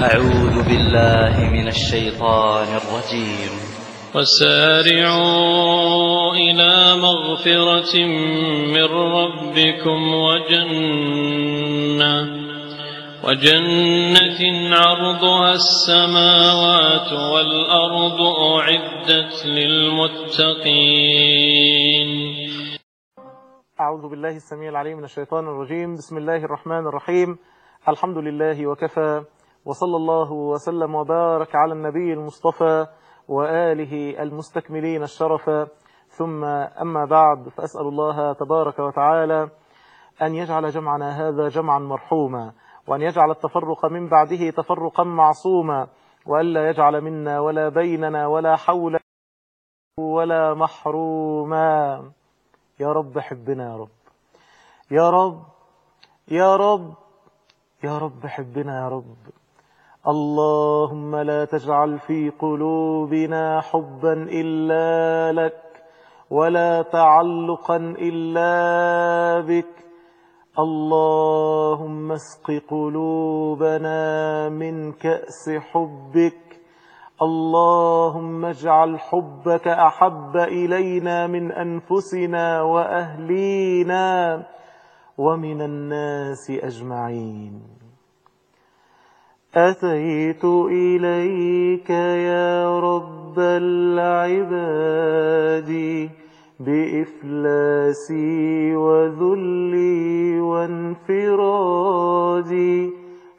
أعوذ بالله من الشيطان الرجيم. وسارعوا إلى مغفرة من ربكم وجنة وجنة عرضها السماوات والأرض أعدت للمتقين. أعوذ بالله السميع العليم من الشيطان الرجيم. بسم الله الرحمن الرحيم. الحمد لله وكفى. وصلى الله وسلم وبارك على النبي المصطفى وآله المستكملين الشرف. ثم أما بعد فأسأل الله تبارك وتعالى أن يجعل جمعنا هذا جمعا مرحوما وأن يجعل التفرق من بعده تفرقا معصوما وألا يجعل منا ولا بيننا ولا حول ولا محروما. يا رب حبنا يا رب. يا رب يا رب يا رب حبنا يا رب. اللهم لا تجعل في قلوبنا حبا إلا لك ولا تعلقا إلا بك. اللهم اسق قلوبنا من كأس حبك. اللهم اجعل حبك أحب إلينا من أنفسنا وأهلينا ومن الناس أجمعين. أتيت إليك يا رب العباد بإفلاسي وذلي وانفرادي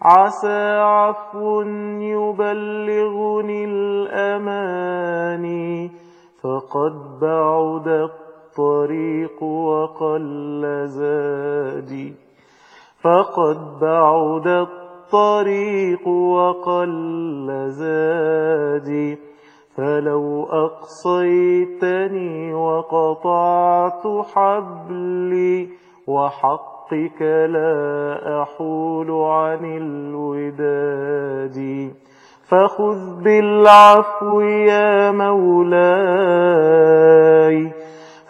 عسى عفو يبلغني الأماني فقد بعد الطريق وقل زادي. فقد بعد الطريق وقل زادي فلو أقصيتني وقطعت حبلي وحقك لا أحول عن الوداد. فخذ بالعفو يا مولاي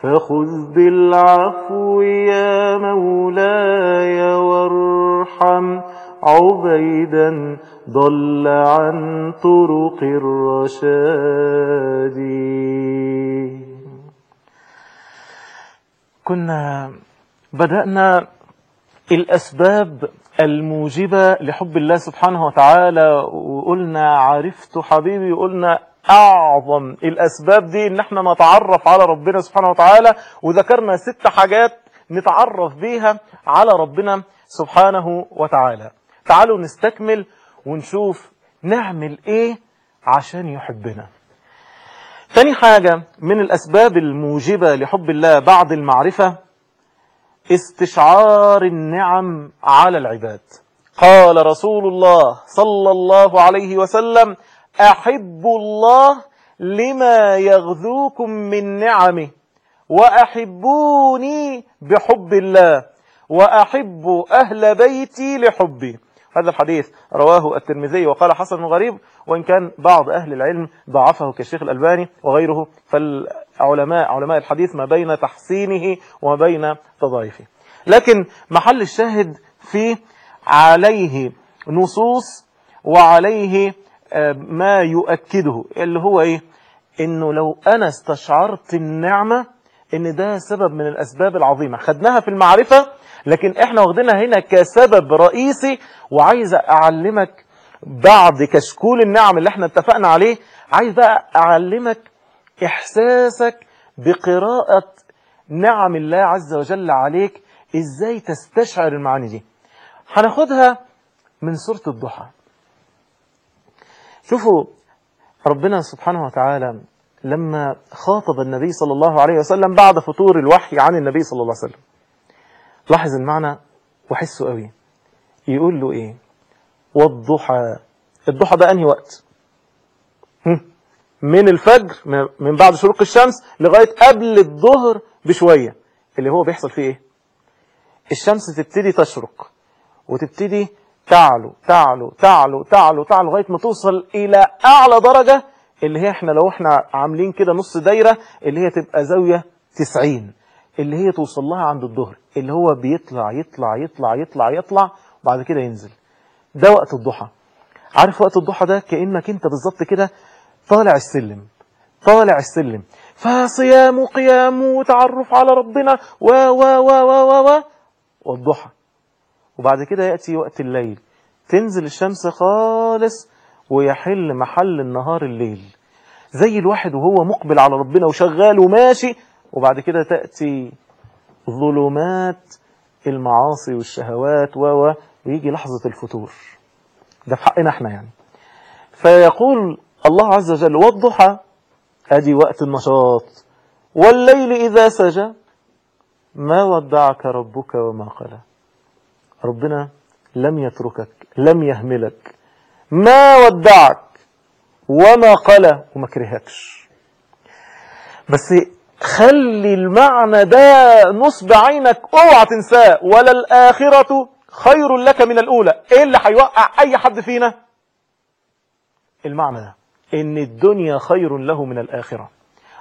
فخذ بالعفو يا مولاي وارحم عبيدا ضل عن طرق الرشاد. كنا بدأنا الأسباب الموجبة لحب الله سبحانه وتعالى وقلنا عرفت حبيبي وقلنا أعظم الأسباب دي إن إحنا نتعرف على ربنا سبحانه وتعالى وذكرنا ست حاجات نتعرف بيها على ربنا سبحانه وتعالى. تعالوا نستكمل ونشوف نعمل إيه عشان يحبنا. تاني حاجة من الأسباب الموجبة لحب الله بعد المعرفة استشعار النعم على العباد. قال رسول الله صلى الله عليه وسلم أحبوا الله لما يغذوكم من نعمه وأحبوني بحب الله وأحب أهل بيتي لحبي. هذا الحديث رواه الترمذي وقال حسن غريب وإن كان بعض أهل العلم ضعفه كالشيخ الألباني وغيره فالعلماء علماء الحديث ما بين تحسينه وما بين تضعيفه لكن محل الشاهد في عليه نصوص وعليه ما يؤكده اللي هو إيه؟ إنه لو أنا استشعرت النعمة إن ده سبب من الأسباب العظيمة. خدناها في المعرفة لكن إحنا واخدينها هنا كسبب رئيسي وعايز أعلمك بعد كشكول النعم اللي إحنا اتفقنا عليه عايز بقى أعلمك إحساسك بقراءة نعم الله عز وجل عليك إزاي تستشعر المعاني دي. هناخدها من سورة الضحى. شوفوا ربنا سبحانه وتعالى لما خاطب النبي صلى الله عليه وسلم بعد فطور الوحي عن النبي صلى الله عليه وسلم. لاحظ المعنى وحسه قوي. يقول له إيه؟ والضحى. الضحى ده أنهي وقت؟ من الفجر من بعد شروق الشمس لغاية قبل الظهر بشوية. اللي هو بيحصل فيه إيه؟ الشمس تبتدي تشرق وتبتدي تعلو تعلو تعلو تعلو تعلو لغاية ما توصل إلى أعلى درجة اللي هي إحنا لو إحنا عاملين كده نص دايرة اللي هي تبقى زاوية 90 اللي هي توصل لها عند الظهر. اللي هو بيطلع يطلع يطلع يطلع يطلع وبعد كده ينزل. ده وقت الضحى. عارف وقت الضحى ده؟ كأنك انت بالظبط كده طالع السلم. طالع السلم. فصيام وقيام وتعرف على ربنا. و و و و و و والضحى. وبعد كده يأتي وقت الليل. تنزل الشمس خالص ويحل محل النهار الليل. زي الواحد وهو مقبل على ربنا وشغال وماشي وبعد كده تأتي ظلمات المعاصي والشهوات و ويجي لحظة الفتور. ده في حقنا إحنا يعني. فيقول الله عز وجل والضحى أدي وقت النشاط. والليل إذا سجى ما ودعك ربك وما قلى. ربنا لم يتركك لم يهملك. ما ودعك وما قلى وما كرهكش. بس خلي المعنى ده نصب عينك اوعى تنساه. ولا الآخرة خير لك من الأولى. إيه اللي هيوقع أي حد فينا؟ المعنى ده إن الدنيا خير له من الآخرة.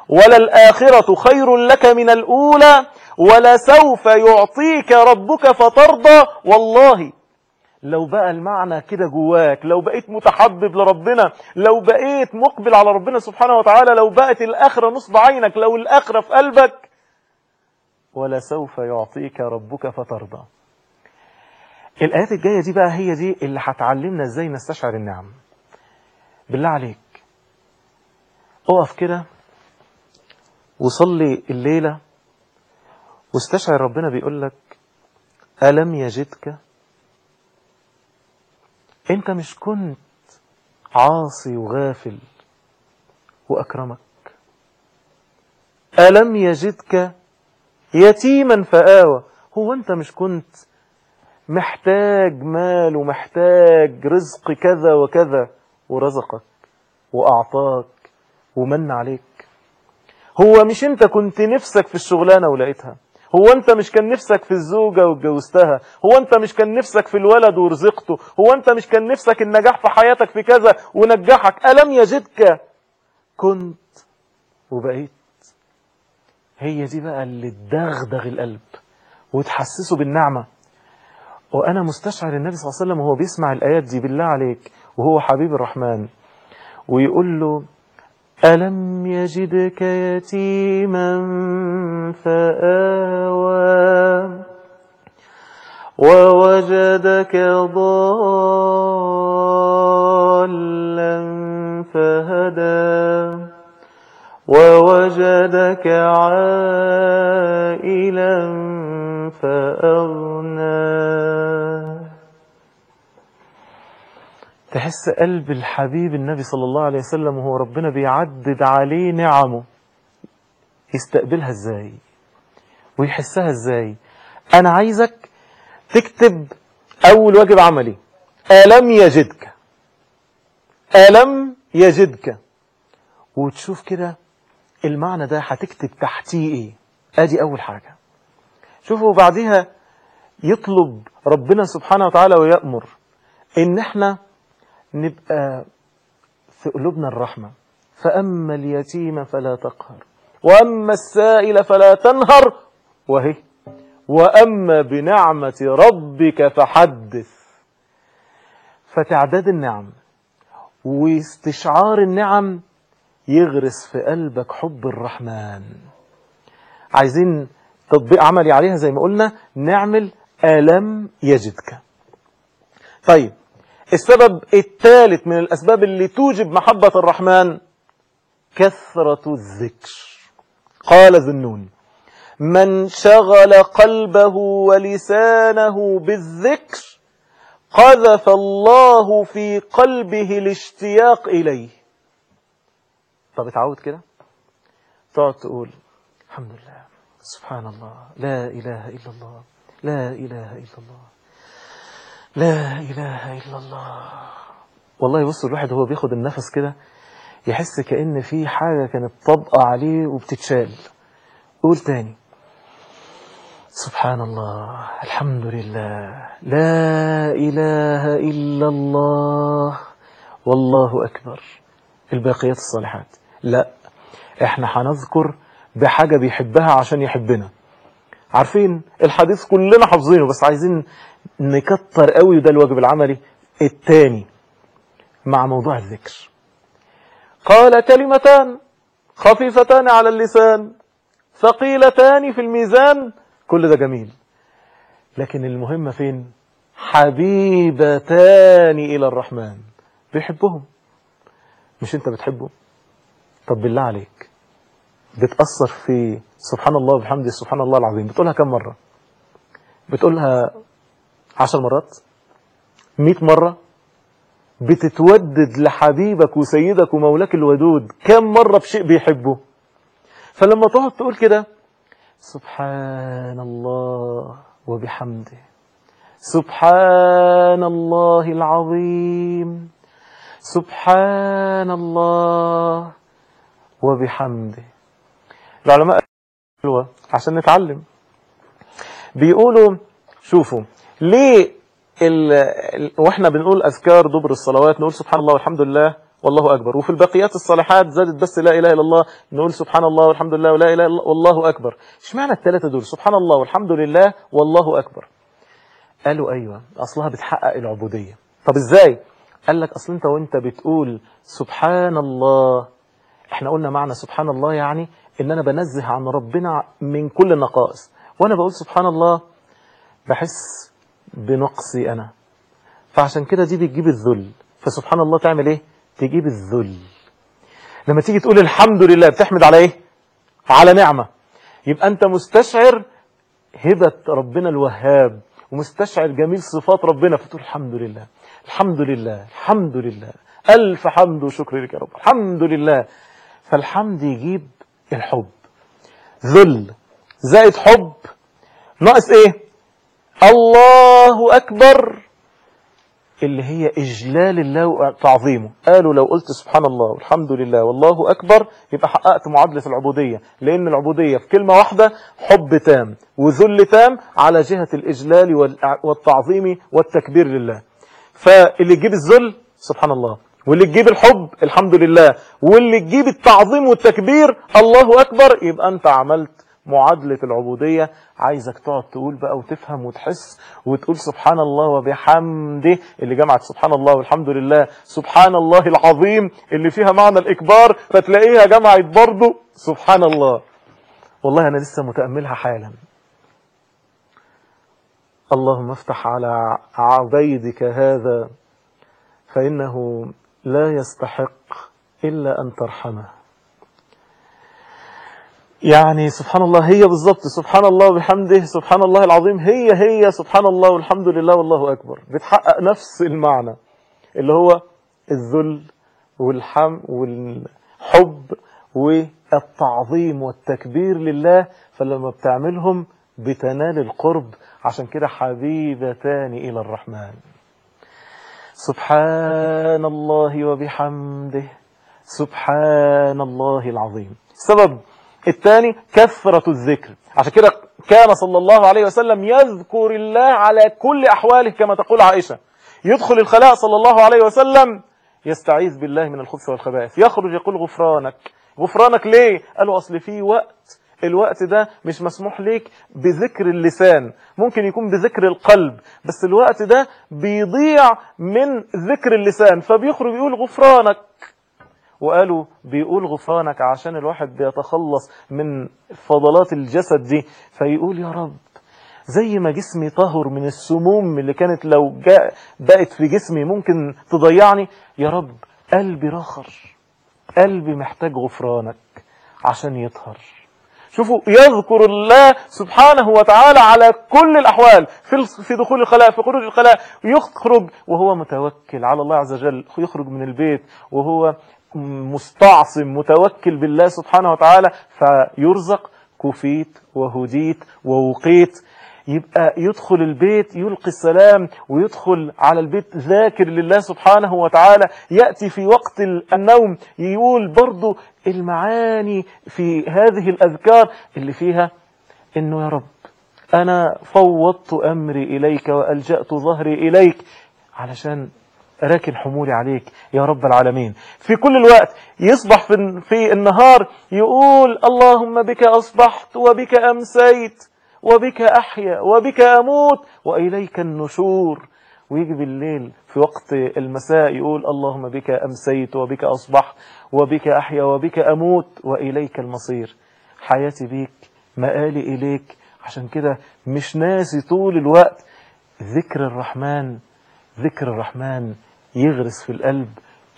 ولا الآخرة خير لك من الأولى. ولسوف يعطيك ربك فترضى. والله لو بقى المعنى كده جواك لو بقيت متحبب لربنا لو بقيت مقبل على ربنا سبحانه وتعالى لو بقت الآخرة نصب عينك لو الآخرة في قلبك ولسوف يعطيك ربك فترضى. الآيات الجاية دي بقى هي دي اللي هتعلمنا إزاي نستشعر النعم. بالله عليك. اقف كده وصلي الليلة واستشعر ربنا بيقول لك ألم يجدك انت مش كنت عاصي وغافل وأكرمك. ألم يجدك يتيما فآوى. هو انت مش كنت محتاج مال ومحتاج رزق كذا وكذا ورزقك وأعطاك ومن عليك. هو مش انت كنت نفسك في الشغلانة ولقيتها. هو انت مش كان نفسك في الزوجة واتجوزتها؟ هو انت مش كان نفسك في الولد ورزقته؟ هو انت مش كان نفسك النجاح في حياتك في كذا ونجحك؟ ألم يجدك؟ كنت وبقيت. هي دي بقى اللي تدغدغ القلب وتحسسه بالنعمة. وأنا مستشعر النبي صلى الله عليه وسلم وهو بيسمع الآيات دي بالله عليك وهو حبيب الرحمن ويقول له ألم يجدك يتيما فآوى ووجدك ضالا فهدى ووجدك عائلا فأغنى تحس قلب الحبيب النبي صلى الله عليه وسلم وهو ربنا بيعدد عليه نعمه. يستقبلها إزاي؟ ويحسها إزاي؟ أنا عايزك تكتب أول واجب عملي. ألم يجدك؟ ألم يجدك؟ وتشوف كده المعنى ده هتكتب تحتيه إيه. أدي أول حاجة. شوفوا بعدها يطلب ربنا سبحانه وتعالى ويأمر إن إحنا نبقى في قلوبنا الرحمة. فأما اليتيم فلا تقهر وأما السائل فلا تنهر وهي. وأما بنعمة ربك فحدث. فتعداد النعم واستشعار النعم يغرس في قلبك حب الرحمن. عايزين تطبيق عملي عليها زي ما قلنا نعمل ألم يجدك. طيب السبب الثالث من الأسباب اللي توجب محبة الرحمن كثرة الذكر. قال ذنون من شغل قلبه ولسانه بالذكر قذف الله في قلبه الاشتياق إليه. طب اتعود كده؟ تقعد تقول الحمد لله سبحان الله لا إله إلا الله لا إله إلا الله. لا إله إلا الله. والله بص الواحد هو بياخد النفس كده يحس كأن في حاجة كانت طبقة عليه وبتتشال. قول تاني. سبحان الله. الحمد لله. لا إله إلا الله. والله أكبر. الباقيات الصالحات. لا إحنا هنذكر بحاجة بيحبها عشان يحبنا. عارفين الحديث كلنا حافظينه بس عايزين نكتر قوي وده الواجب العملي. التاني مع موضوع الذكر. قال كلمتان خفيفتان على اللسان ثقيلتان في الميزان كل ده جميل. لكن المهمة فين؟ حبيبتان إلى الرحمن. بيحبهم. مش أنت بتحبه؟ طب بالله عليك. بتأثر في سبحان الله وبحمده سبحان الله العظيم. بتقولها كم مرة؟ بتقولها عشر مرات؟ مئة مرة؟ بتتودد لحبيبك وسيدك ومولاك الودود كم مرة بشيء بيحبه. فلما تقعد تقول كده سبحان الله وبحمده. سبحان الله العظيم. سبحان الله وبحمده. العلماء قالوا عشان نتعلم. بيقولوا شوفوا ليه ال... وإحنا بنقول أذكار دبر الصلوات نقول سبحان الله والحمد لله والله أكبر. وفي البقيات الصالحات زادت بس لا إله إلا الله نقول سبحان الله والحمد لله ولا إله إلا الله والله أكبر. اشمعنى الثلاثه دول؟ سبحان الله والحمد لله والله أكبر. قالوا أيوه أصلها بتحقق العبودية. طب إزاي؟ قال لك أصل أنت وأنت بتقول سبحان الله. إحنا قلنا معنى سبحان الله يعني إن أنا بنزه عن ربنا من كل النقائص. وأنا بقول سبحان الله بحس بنقصي أنا. فعشان كده دي بتجيب الذل. فسبحان الله تعمل إيه؟ تجيب الذل. لما تيجي تقول الحمد لله بتحمد على إيه؟ على نعمة. يبقى أنت مستشعر هبة ربنا الوهاب ومستشعر جميل صفات ربنا. فتقول الحمد لله الحمد لله الحمد لله. ألف حمد وشكر لك يا رب. الحمد لله. فالحمد يجيب الحب. ذل. زائد حب. ناقص إيه؟ الله أكبر. اللي هي إجلال الله وتعظيمه قالوا لو قلت سبحان الله والحمد لله والله أكبر يبقى حققت معادلة العبودية. لأن العبودية في كلمة واحدة حب تام. وذل تام على جهة الإجلال والتعظيم والتكبير لله. فاللي تجيب الذل سبحان الله. واللي تجيب الحب الحمد لله. واللي تجيب التعظيم والتكبير الله أكبر. يبقى أنت عملت معادلة العبودية. عايزك تقعد تقول بقى وتفهم وتحس وتقول سبحان الله وبحمده اللي جمعت سبحان الله والحمد لله سبحان الله العظيم اللي فيها معنى الإكبار فتلاقيها جمعت برضه سبحان الله. والله أنا لسه متأملها حالا. اللهم افتح على عبيدك هذا فإنه لا يستحق إلا أن ترحمه. يعني سبحان الله هي بالضبط سبحان الله وبحمده سبحان الله العظيم هي هي سبحان الله والحمد لله والله أكبر. بتحقق نفس المعنى اللي هو الذل والحم والحب والتعظيم والتكبير لله فلما بتعملهم بتنال القرب. عشان كده حبيبتان إلى الرحمن. سبحان الله وبحمده سبحان الله العظيم السبب الثاني كثرة الذكر. عشان كده كان صلى الله عليه وسلم يذكر الله على كل أحواله كما تقول عائشة. يدخل الخلاء صلى الله عليه وسلم يستعيذ بالله من الخبث والخبائث. يخرج يقول غفرانك. غفرانك ليه؟ قالوا أصل في وقت الوقت ده مش مسموح ليك بذكر اللسان. ممكن يكون بذكر القلب بس الوقت ده بيضيع من ذكر اللسان. فبيخرج يقول غفرانك. وقالوا بيقول غفرانك عشان الواحد بيتخلص من فضلات الجسد دي. فيقول يا رب زي ما جسمي طهر من السموم اللي كانت لو جاء بقت في جسمي ممكن تضيعني. يا رب قلبي رخر قلبي محتاج غفرانك عشان يطهر. شوفوا يذكر الله سبحانه وتعالى على كل الأحوال في في دخول الخلاء في خروج الخلاء يخرج وهو متوكل على الله عز وجل يخرج من البيت وهو مستعصم متوكل بالله سبحانه وتعالى فيرزق كفيت وهديت ووقيت يبقى يدخل البيت يلقي السلام ويدخل على البيت ذاكر لله سبحانه وتعالى يأتي في وقت النوم يقول برضو المعاني في هذه الأذكار اللي فيها إنه يا رب أنا فوضت أمري إليك وألجأت ظهري إليك علشان راكن حمولي عليك يا رب العالمين. في كل الوقت يصبح في, النهار يقول اللهم بك أصبحت وبك أمسيت. وبك أحيا وبك أموت وإليك النشور. ويجي بالليل في وقت المساء يقول اللهم بك أمسيت وبك أصبح وبك أحيا وبك أموت وإليك المصير. حياتي بيك مآلي إليك. عشان كده مش ناسي طول الوقت ذكر الرحمن. ذكر الرحمن يغرس في القلب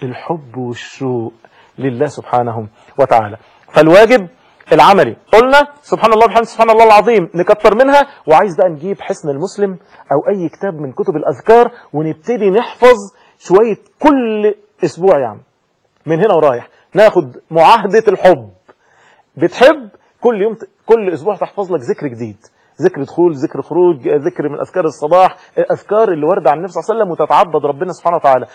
الحب والشوق لله سبحانه وتعالى. فالواجب العملي. قلنا سبحان الله بحمد سبحان الله العظيم نكتر منها وعايز بقى نجيب حسن المسلم أو أي كتاب من كتب الأذكار ونبتدي نحفظ شوية كل أسبوع يعني. من هنا ورايح. ناخد معاهدة الحب. بتحب كل يوم كل أسبوع تحفظ لك ذكر جديد. ذكر دخول ذكر خروج ذكر من أذكار الصباح الأذكار اللي ورد عن النبي صلى الله عليه وسلم وتتعبد ربنا سبحانه وتعالى.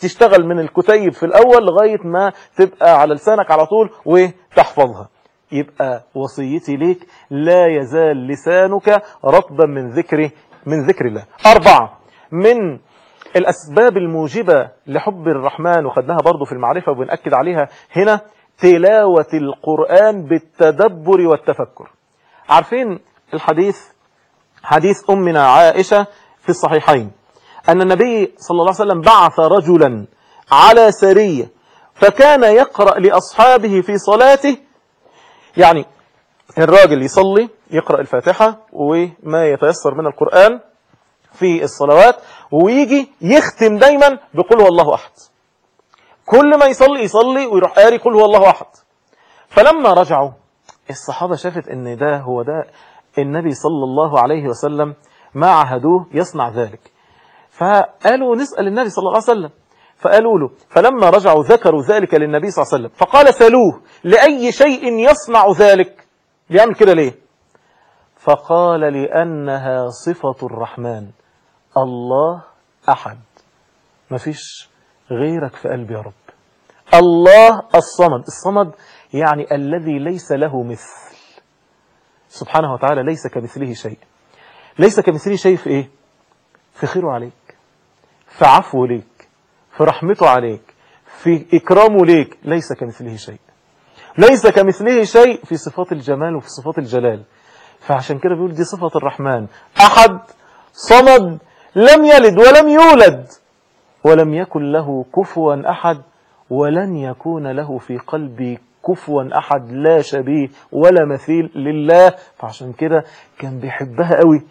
تشتغل من الكتيب في الأول لغاية ما تبقى على لسانك على طول وتحفظها. يبقى وصيتي ليك لا يزال لسانك رطبا من ذكر من ذكر الله. أربعة من الأسباب الموجبة لحب الرحمن وخدناها برضو في المعرفة وبنأكد عليها هنا تلاوة القرآن بالتدبر والتفكر. عارفين الحديث؟ حديث أمنا عائشة في الصحيحين. أن النبي صلى الله عليه وسلم بعث رجلا على سرية فكان يقرأ لأصحابه في صلاته يعني الراجل يصلي يقرأ الفاتحة وما يتيسر من القرآن في الصلوات ويجي يختم دايما بقول هو الله أحد. كل ما يصلي يصلي ويروح قاري قل هو الله أحد. فلما رجعوا الصحابة شافت إن ده هو ده النبي صلى الله عليه وسلم ما عهدوه يصنع ذلك. فقالوا نسأل النبي صلى الله عليه وسلم. فقالوا له فلما رجعوا ذكروا ذلك للنبي صلى الله عليه وسلم فقال سألوه لأي شيء يصنع ذلك؟ بيعمل كده ليه؟ فقال لأنها صفة الرحمن الله أحد. مفيش غيرك في قلبي يا رب. الله الصمد. الصمد يعني الذي ليس له مثل. سبحانه وتعالى ليس كمثله شيء. ليس كمثله شيء في إيه؟ في خيره عليك. في عفوه ليك. في رحمته عليك في إكرامه ليك ليس كمثله شيء. ليس كمثله شيء في صفات الجمال وفي صفات الجلال. فعشان كده بيقول دي صفة الرحمن. أحد صمد لم يلد ولم يولد ولم يكن له كفوا أحد ولن يكون له في قلبي كفوا أحد لا شبيه ولا مثيل لله. فعشان كده كان بيحبها قوي.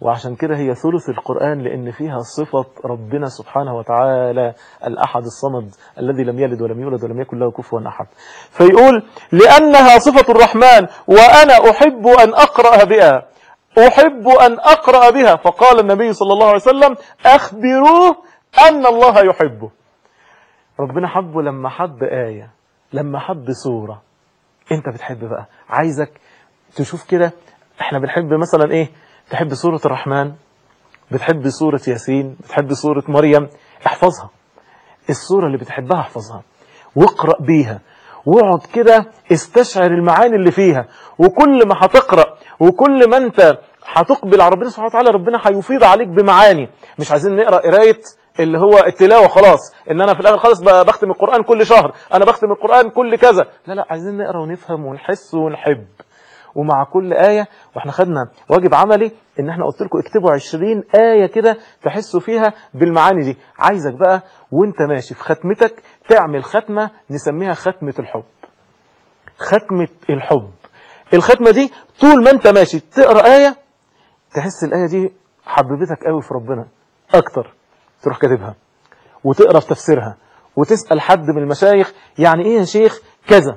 وعشان كده هي ثلث القرآن لأن فيها صفة ربنا سبحانه وتعالى الأحد الصمد الذي لم يلد ولم يولد ولم يكن له كفوا أحد. فيقول لأنها صفة الرحمن وأنا أحب أن أقرأ بها. أحب أن أقرأ بها. فقال النبي صلى الله عليه وسلم أخبروه أن الله يحبه. ربنا حبه لما حب آية لما حب سورة. أنت بتحب بقى. عايزك تشوف كده إحنا بنحب مثلا إيه؟ تحب سورة الرحمن؟ بتحب سورة ياسين؟ بتحب سورة مريم؟ احفظها. السورة اللي بتحبها احفظها. واقرأ بيها. واقعد كده استشعر المعاني اللي فيها. وكل ما هتقرأ وكل ما انت هتقبل على ربنا سبحانه وتعالى ربنا هيفيض عليك بمعاني. مش عايزين نقرأ قراية اللي هو التلاوة خلاص. إن أنا في الآخر خالص بختم القرآن كل شهر. أنا بختم القرآن كل كذا. لا لا عايزين نقرأ ونفهم ونحس ونحب. ومع كل آية وإحنا خدنا واجب عملي إن إحنا قلت لكم اكتبوا 20 آية كده تحسوا فيها بالمعاني دي. عايزك بقى وانت ماشي في ختمتك تعمل ختمة نسميها ختمة الحب. ختمة الحب. الختمة دي طول ما انت ماشي تقرأ آية تحس الآية دي حببتك قوي في ربنا أكتر تروح كاتبها وتقرأ في تفسيرها وتسأل حد من المشايخ يعني إيه يا شيخ؟ كذا.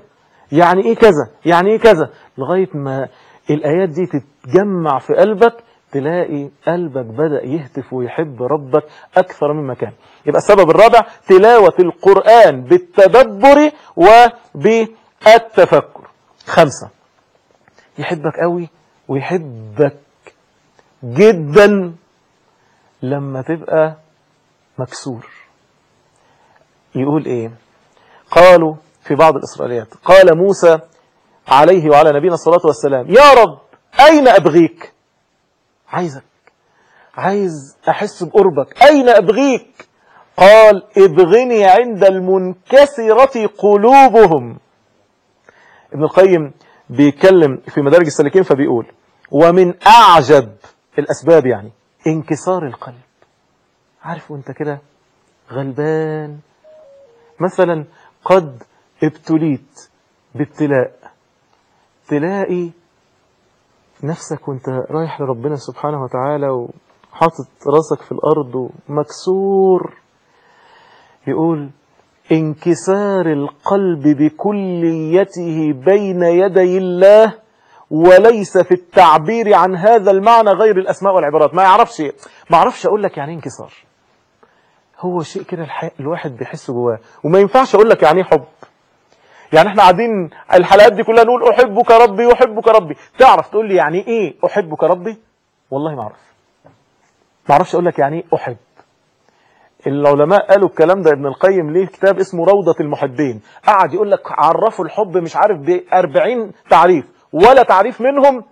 يعني إيه كذا؟ يعني إيه كذا؟ لغاية ما الآيات دي تتجمع في قلبك تلاقي قلبك بدأ يهتف ويحب ربك أكثر مما كان. يبقى السبب الرابع تلاوة القرآن بالتدبر وبالتفكر. خمسة يحبك قوي ويحبك جدا لما تبقى مكسور. يقول إيه؟ قالوا في بعض الإسرائيليات قال موسى عليه وعلى نبينا الصلاة والسلام. يا رب أين أبغيك؟ عايزك. عايز أحس بقربك. أين أبغيك؟ قال ابغني عند المنكسرة قلوبهم. ابن القيم بيتكلم في مدارج السالكين فبيقول ومن أعجب الأسباب يعني انكسار القلب. عارف وأنت كده غلبان؟ مثلا قد ابتليت بابتلاء. تلاقي نفسك وانت رايح لربنا سبحانه وتعالى وحاطط راسك في الأرض ومكسور يقول انكسار القلب بكليته بين يدي الله وليس في التعبير عن هذا المعنى غير الأسماء والعبارات. ما يعرفش ما أعرفش أقول لك يعني انكسار. هو شيء كده الواحد بيحسه جواه. وما ينفعش أقول لك يعني حب. يعني إحنا قاعدين الحلقات دي كلها نقول أحبك ربي أحبك ربي. تعرف تقول لي يعني إيه أحبك ربي؟ والله ما أعرف. ما أعرفش أقول لك يعني إيه أحب. العلماء قالوا الكلام ده ابن القيم ليه كتاب اسمه روضة المحبين. قعد يقول لك عرفوا الحب مش عارف ب 40 تعريف ولا تعريف منهم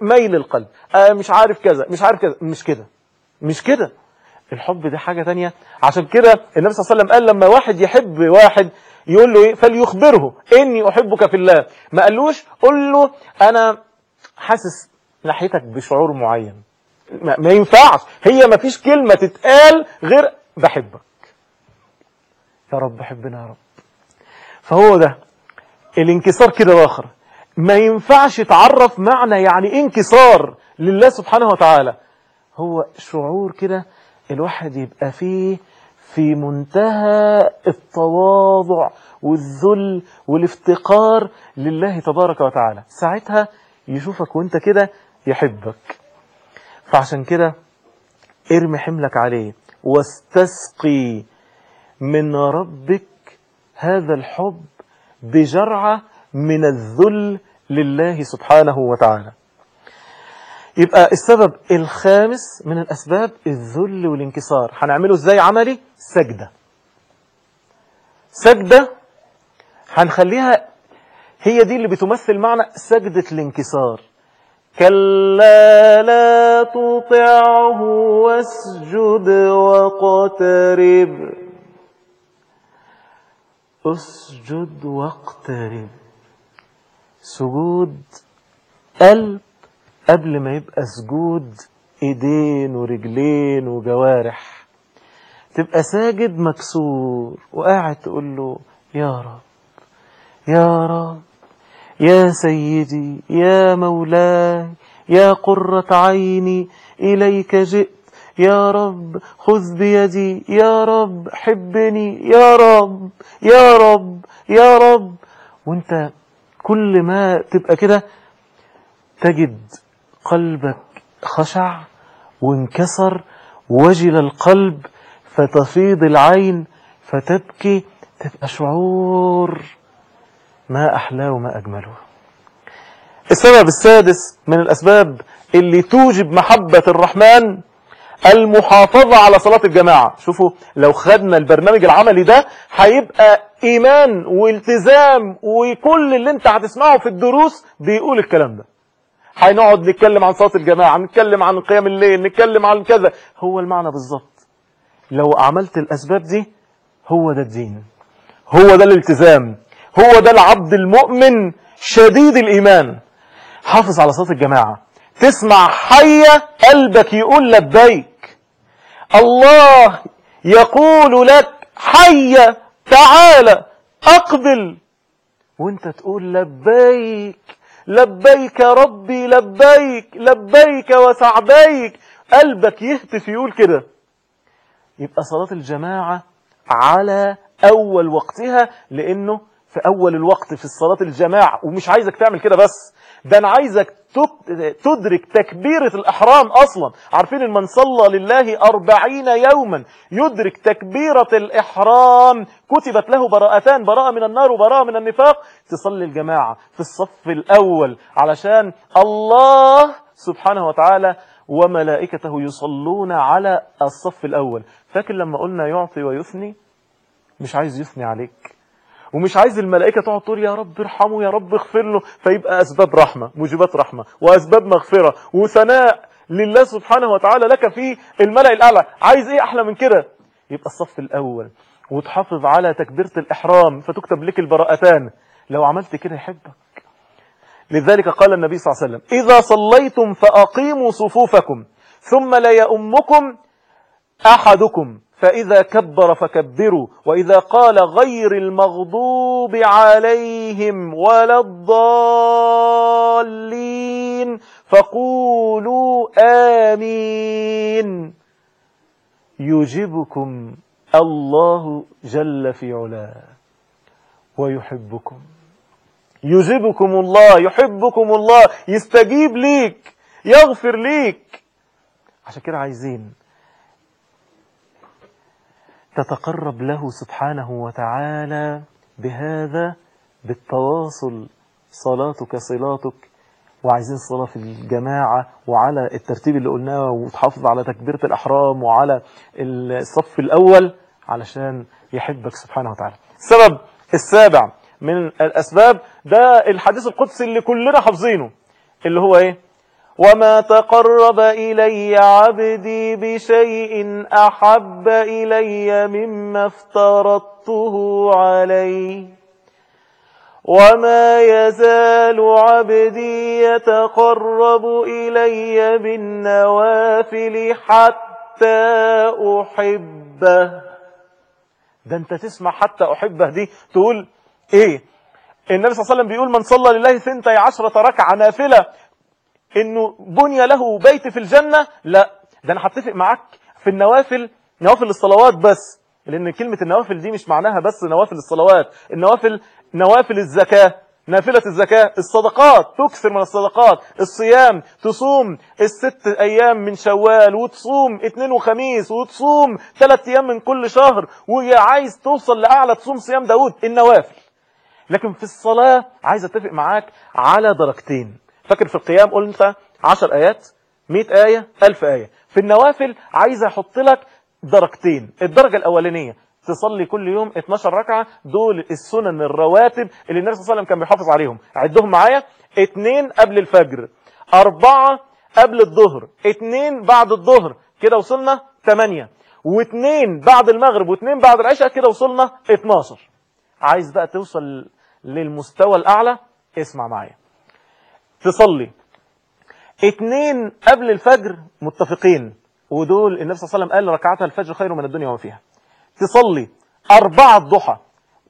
ميل القلب. آه مش عارف كذا مش عارف كذا. مش كده. مش كده. الحب ده حاجة تانية. عشان كده النبي صلى الله عليه وسلم قال لما واحد يحب واحد يقول له إيه فليخبره إني أحبك في الله. ما قالوش؟ قول له أنا حاسس ناحيتك بشعور معين. ما, ما ينفعش. هي ما فيش كلمة تتقال غير بحبك. يا رب حبنا يا رب. فهو ده. الانكسار كده واخر ما ينفعش تعرف معنى يعني انكسار لله سبحانه وتعالى. هو شعور كده الواحد يبقى فيه في منتهى التواضع والذل والافتقار لله تبارك وتعالى. ساعتها يشوفك وانت كده يحبك. فعشان كده ارمي حملك عليه واستسقي من ربك هذا الحب بجرعة من الذل لله سبحانه وتعالى. يبقى السبب الخامس من الأسباب الذل والانكسار. هنعمله إزاي عملي؟ سجدة. سجدة هنخليها هي دي اللي بتمثل معنى سجدة الانكسار. كلا لا تطعه واسجد واقترب. اسجد واقترب. سجود قلب قبل ما يبقى سجود ايدين ورجلين وجوارح تبقى ساجد مكسور وقاعد تقول له يا رب يا رب يا سيدي يا مولاي يا قرة عيني إليك جئت يا رب خذ بيدي يا رب حبني يا رب يا رب يا رب. وانت كل ما تبقى كده تجد قلبك خشع وانكسر وجل القلب فتفيض العين فتبكي تبقى شعور ما أحلاه وما أجمله. السبب السادس من الأسباب اللي توجب محبة الرحمن المحافظة على صلاة الجماعة. شوفوا لو خدنا البرنامج العملي ده هيبقى إيمان والتزام وكل اللي انت هتسمعه في الدروس بيقول الكلام ده. هنقعد نتكلم عن صلاة الجماعة نتكلم عن قيام الليل نتكلم عن كذا. هو المعنى بالظبط. لو عملت الأسباب دي هو ده الدين. هو ده الالتزام. هو ده العبد المؤمن شديد الإيمان. حافظ على صوت الجماعة. تسمع حية قلبك يقول لبيك. الله يقول لك حية تعالى أقبل. وأنت تقول لبيك. لبيك ربي لبيك لبيك وسعديك. قلبك يهتف يقول كده. يبقى صلاة الجماعة على أول وقتها لأنه في أول الوقت في الصلاة الجماعة. ومش عايزك تعمل كده بس. ده أنا عايزك تدرك تكبيرة الإحرام أصلا. عارفين من صلى لله أربعين يوما يدرك تكبيرة الإحرام. كتبت له براءتان براءة من النار وبراءة من النفاق. تصلي الجماعة في الصف الأول علشان الله سبحانه وتعالى وملائكته يصلون على الصف الأول. فاكر لما قلنا يعطي ويثني؟ مش عايز يثني عليك. ومش عايز الملائكة تقعد تقول يا رب ارحمه يا رب اغفر له. فيبقى أسباب رحمة موجبات رحمة وأسباب مغفرة وثناء لله سبحانه وتعالى لك في الملأ الأعلى. عايز إيه أحلى من كده؟ يبقى الصف الأول وتحافظ على تكبيرة الإحرام. فتكتب لك البراءتان. لو عملت كده يحبك. لذلك قال النبي صلى الله عليه وسلم إذا صليتم فأقيموا صفوفكم ثم لا يؤمكم أحدكم. فإذا كبر فكبروا وإذا قال غير المغضوب عليهم ولا الضالين فقولوا آمين. يجبكم الله جل في علاه ويحبكم. يجبكم الله يحبكم الله يستجيب ليك يغفر ليك. عشان كده عايزين تتقرب له سبحانه وتعالى بهذا بالتواصل. صلاتك صلاتك. وعايزين صلاة في الجماعة وعلى الترتيب اللي قلناه وتحافظ على تكبيرة الأحرام وعلى الصف الأول علشان يحبك سبحانه وتعالى. السبب السابع من الأسباب ده الحديث القدسي اللي كلنا حافظينه اللي هو إيه؟ وما تقرب إلي عبدي بشيء أحب إلي مما افترضته عليه وما يزال عبدي يتقرب إلي بالنوافل حتى أحبه ده أنت تسمع حتى أحبه دي تقول إيه؟ النبي صلى الله عليه وسلم بيقول من صلى لله ثنتي عشرة ركعة نافلة إنه بني له بيت في الجنة؟ لا. ده أنا هتفق معاك في النوافل نوافل الصلوات بس لأن كلمة النوافل دي مش معناها بس نوافل الصلوات. النوافل نوافل الزكاة نافلة الزكاة الصدقات تكثر من الصدقات الصيام تصوم الست أيام من شوال وتصوم اثنين وخميس وتصوم ثلاث أيام من كل شهر وعايز توصل لأعلى تصوم صيام داود النوافل. لكن في الصلاة عايز أتفق معاك على درجتين. فاكر في القيام قلت عشر آيات؟ مئة آية؟ ألف آية. في النوافل عايز أحط لك درجتين. الدرجة الأولانية تصلي كل يوم 12 ركعة دول السنن الرواتب اللي النبي صلى الله عليه وسلم كان بيحافظ عليهم. عدهم معايا. اتنين قبل الفجر. أربعة قبل الظهر. اتنين بعد الظهر. كده وصلنا تمانية. واتنين بعد المغرب. واتنين بعد العشاء. كده وصلنا 12 عايز بقى توصل للمستوى الأعلى؟ اسمع معايا. تصلي. اتنين قبل الفجر متفقين ودول النبي صلى الله عليه وسلم قال ركعتها الفجر خير من الدنيا وما فيها. تصلي أربعة ضحى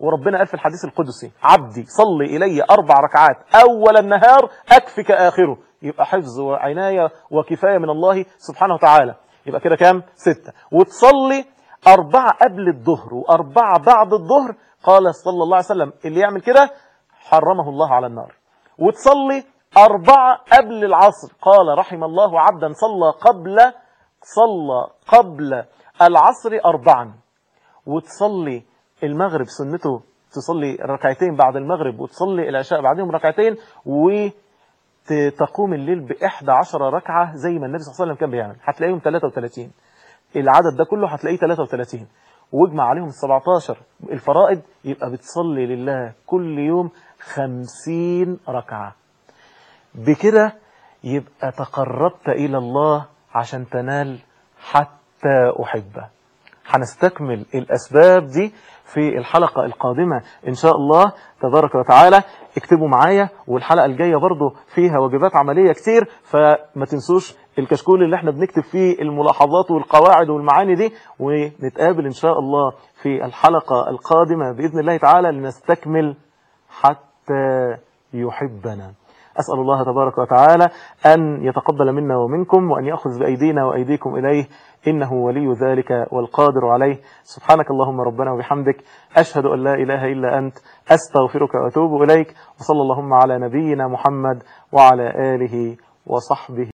وربنا قال في الحديث القدسي عبدي صلي إلي أربع ركعات أول النهار أكفك آخره. يبقى حفظ وعناية وكفاية من الله سبحانه وتعالى. يبقى كده كام؟ ستة. وتصلي أربعة قبل الظهر وأربعة بعد الظهر قال صلى الله عليه وسلم اللي يعمل كده حرمه الله على النار. وتصلي أربعة قبل العصر. قال رحم الله عبدا صلى قبل صلى قبل العصر أربعا. وتصلي المغرب سنته تصلي ركعتين بعد المغرب وتصلي العشاء بعدهم ركعتين وتقوم الليل بإحدى عشر ركعة زي ما النبي صلى الله عليه وسلم كان بيعمل. هتلاقيهم 33 العدد ده كله هتلاقيه 33 واجمع عليهم ال 17 الفرائض يبقى بتصلي لله كل يوم 50 ركعة. بكده يبقى تقربت إلى الله عشان تنال حتى أحبه. هنستكمل الأسباب دي في الحلقة القادمة إن شاء الله. تبارك وتعالى. اكتبوا معايا والحلقة الجاية برضو فيها واجبات عملية كتير فما تنسوش الكشكول اللي إحنا بنكتب فيه الملاحظات والقواعد والمعاني دي ونتقابل إن شاء الله في الحلقة القادمة بإذن الله تعالى لنستكمل حتى يحبنا. أسأل الله تبارك وتعالى أن يتقبل منا ومنكم وأن يأخذ بأيدينا وأيديكم إليه. إنه ولي ذلك والقادر عليه. سبحانك اللهم ربنا وبحمدك. أشهد أن لا إله إلا أنت. أستغفرك وأتوب إليك. وصلى اللهم على نبينا محمد وعلى آله وصحبه